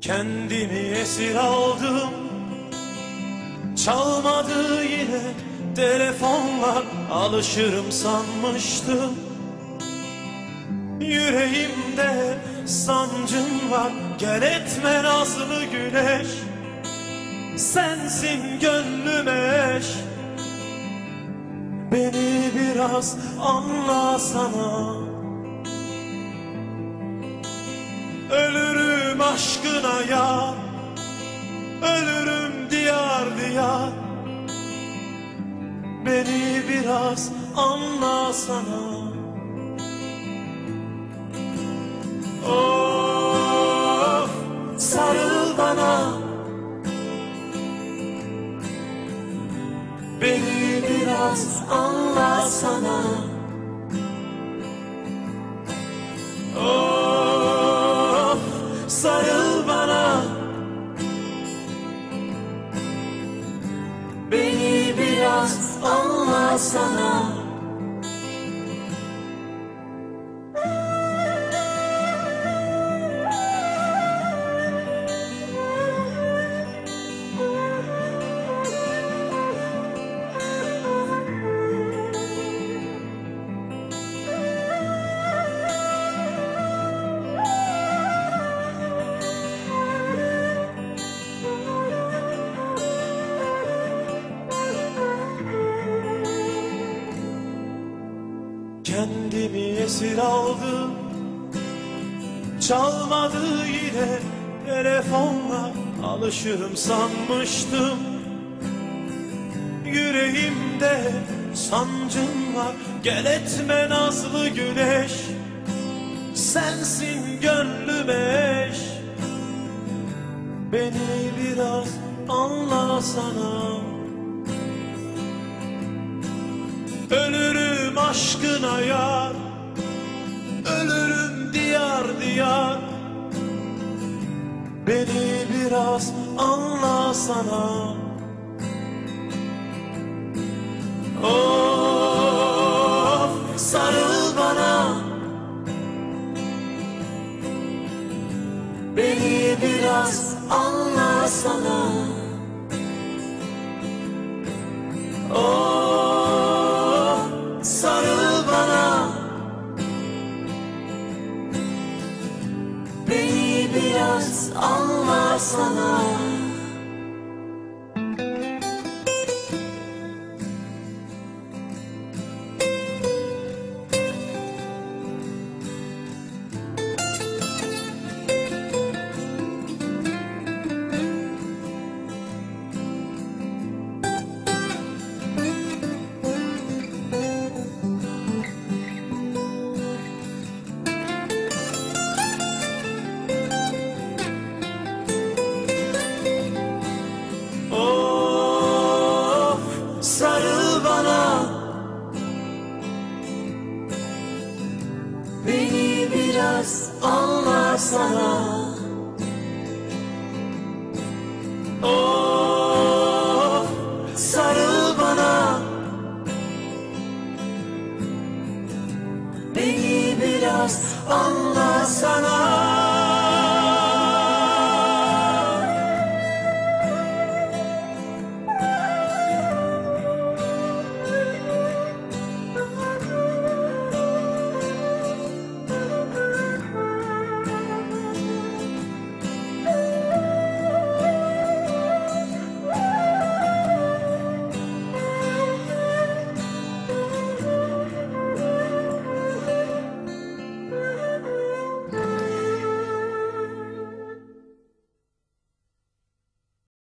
Kendimi esir aldım. Çalmadı yine telefonlar Alışırım sanmıştım. Yüreğimde sancım var. Gel etme nazlı güneş. Sensin gönlüme eş. Beni biraz anlasana Ölürüm aşkına ya. Ölürüm diyar diyar. Beni biraz anlasana Of sarıl bana. Beni biraz anlasana anlasana Kendimi esir aldım Çalmadı yine telefonla. Alışırım sanmıştım. Yüreğimde sancım var. Gel etme nazlı güneş. Sensin gönlüme eş. Beni biraz anlasana. Ölürüm aşkına yar Ölürüm diyar diyar. Beni biraz anlasana Of sarıl bana. Beni biraz anlasana Of biraz anlasana biraz anlasana Of sarıl bana. Beni biraz anlasana